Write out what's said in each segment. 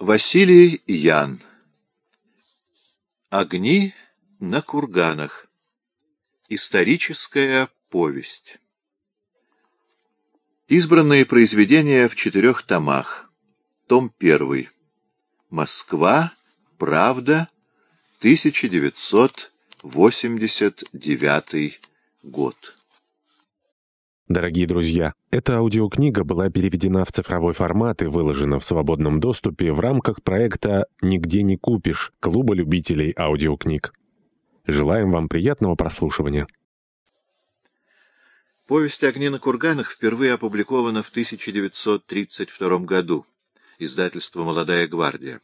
Василий Ян. Огни на курганах. Историческая повесть. Избранные произведения в четырех томах. Том первый. Москва. Правда. 1989 год. Дорогие друзья, эта аудиокнига была переведена в цифровой формат и выложена в свободном доступе в рамках проекта «Нигде не купишь» Клуба любителей аудиокниг. Желаем вам приятного прослушивания. Повесть «Огни на курганах» впервые опубликована в 1932 году. Издательство «Молодая гвардия».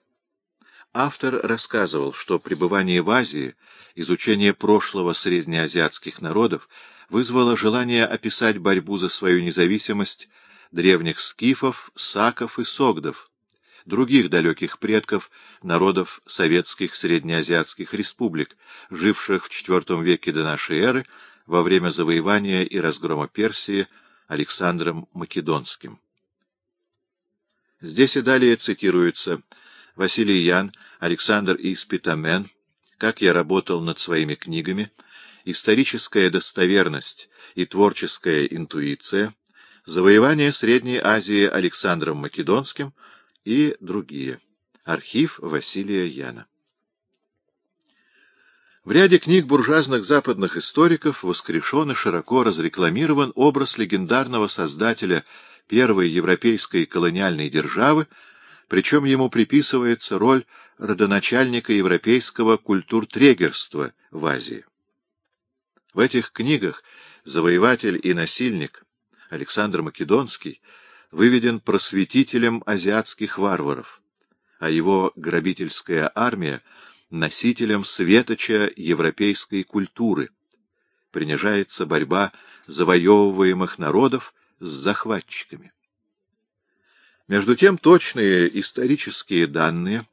Автор рассказывал, что пребывание в Азии, изучение прошлого среднеазиатских народов — вызвало желание описать борьбу за свою независимость древних скифов, саков и согдов, других далеких предков народов советских среднеазиатских республик, живших в IV веке до нашей эры во время завоевания и разгрома Персии Александром Македонским. Здесь и далее цитируется Василий Ян, Александр Испитамен, «Как я работал над своими книгами», историческая достоверность и творческая интуиция, завоевание Средней Азии Александром Македонским и другие. Архив Василия Яна. В ряде книг буржуазных западных историков воскрешен и широко разрекламирован образ легендарного создателя первой европейской колониальной державы, причем ему приписывается роль родоначальника европейского культуртрегерства в Азии. В этих книгах завоеватель и насильник Александр Македонский выведен просветителем азиатских варваров, а его грабительская армия — носителем светоча европейской культуры. Принижается борьба завоевываемых народов с захватчиками. Между тем, точные исторические данные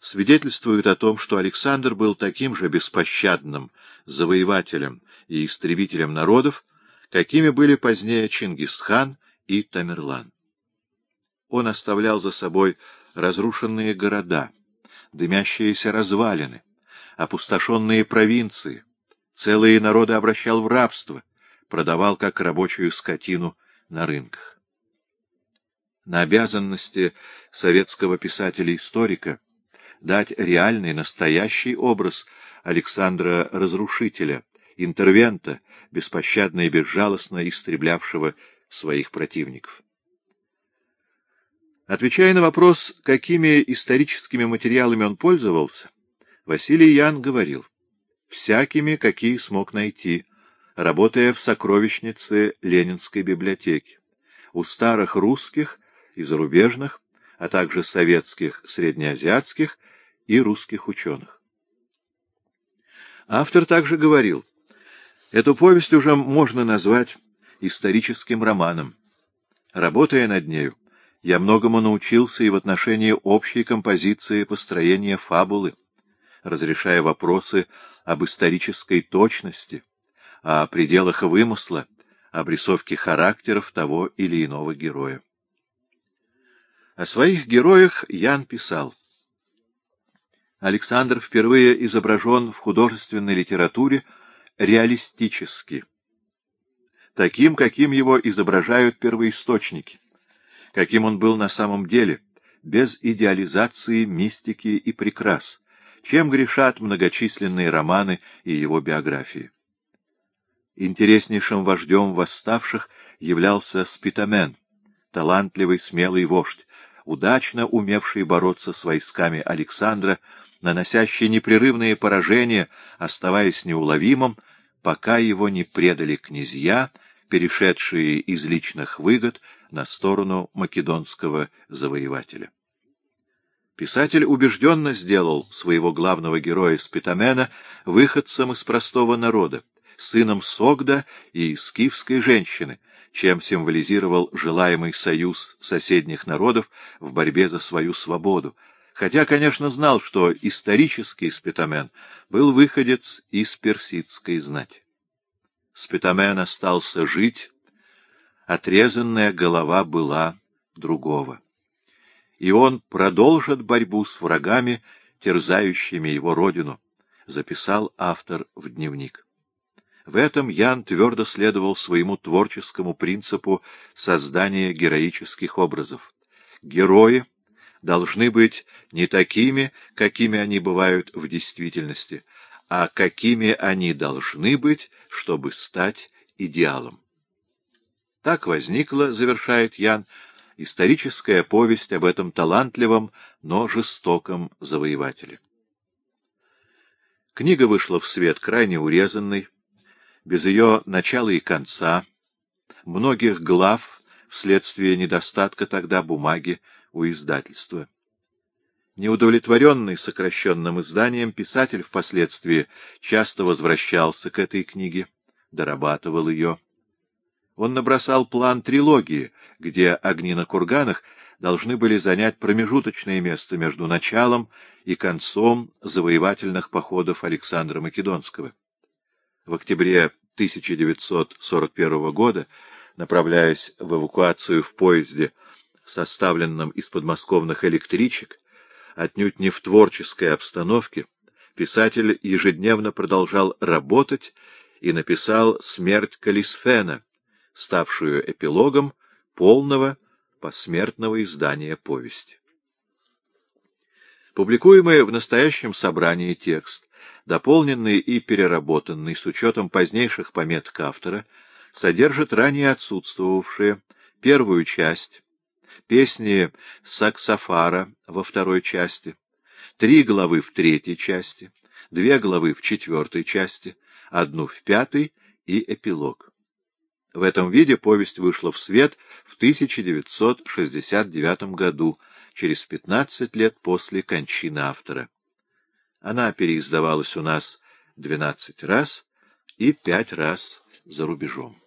свидетельствуют о том, что Александр был таким же беспощадным завоевателем и истребителем народов, какими были позднее Чингисхан и Тамерлан. Он оставлял за собой разрушенные города, дымящиеся развалины, опустошенные провинции, целые народы обращал в рабство, продавал как рабочую скотину на рынках. На обязанности советского писателя-историка дать реальный, настоящий образ Александра Разрушителя, интервента, беспощадно и безжалостно истреблявшего своих противников. Отвечая на вопрос, какими историческими материалами он пользовался, Василий Ян говорил, «Всякими, какие смог найти, работая в сокровищнице Ленинской библиотеки, у старых русских и зарубежных, а также советских, среднеазиатских и русских ученых». Автор также говорил, Эту повесть уже можно назвать историческим романом. Работая над нею, я многому научился и в отношении общей композиции построения фабулы, разрешая вопросы об исторической точности, о пределах вымысла, об рисовке характеров того или иного героя. О своих героях Ян писал. Александр впервые изображен в художественной литературе реалистически, таким, каким его изображают первоисточники, каким он был на самом деле, без идеализации, мистики и прикрас, чем грешат многочисленные романы и его биографии. Интереснейшим вождем восставших являлся Спитамен, талантливый, смелый вождь, удачно умевший бороться с войсками Александра, наносящий непрерывные поражения, оставаясь неуловимым, пока его не предали князья, перешедшие из личных выгод на сторону македонского завоевателя. Писатель убежденно сделал своего главного героя Спитамена выходцем из простого народа, сыном Согда и скифской женщины, чем символизировал желаемый союз соседних народов в борьбе за свою свободу, хотя, конечно, знал, что исторический Спитамен был выходец из персидской знати. Спитамен остался жить, отрезанная голова была другого. и он продолжит борьбу с врагами, терзающими его родину, записал автор в дневник. В этом Ян твердо следовал своему творческому принципу создания героических образов. Герои должны быть не такими, какими они бывают в действительности, а какими они должны быть, чтобы стать идеалом. Так возникла, завершает Ян, историческая повесть об этом талантливом, но жестоком завоевателе. Книга вышла в свет крайне урезанной, без ее начала и конца, многих глав вследствие недостатка тогда бумаги у издательства. Неудовлетворенный сокращенным изданием, писатель впоследствии часто возвращался к этой книге, дорабатывал ее. Он набросал план трилогии, где огни на курганах должны были занять промежуточное место между началом и концом завоевательных походов Александра Македонского. В октябре 1941 года, направляясь в эвакуацию в поезде, составленном из подмосковных электричек, отнюдь не в творческой обстановке, писатель ежедневно продолжал работать и написал «Смерть Калисфена», ставшую эпилогом полного посмертного издания повести. Публикуемый в настоящем собрании текст, дополненный и переработанный с учетом позднейших пометок автора, содержит ранее отсутствовавшие первую часть, песни Саксофара во второй части, три главы в третьей части, две главы в четвертой части, одну в пятой и эпилог. В этом виде повесть вышла в свет в 1969 году, через 15 лет после кончины автора. Она переиздавалась у нас 12 раз и 5 раз за рубежом.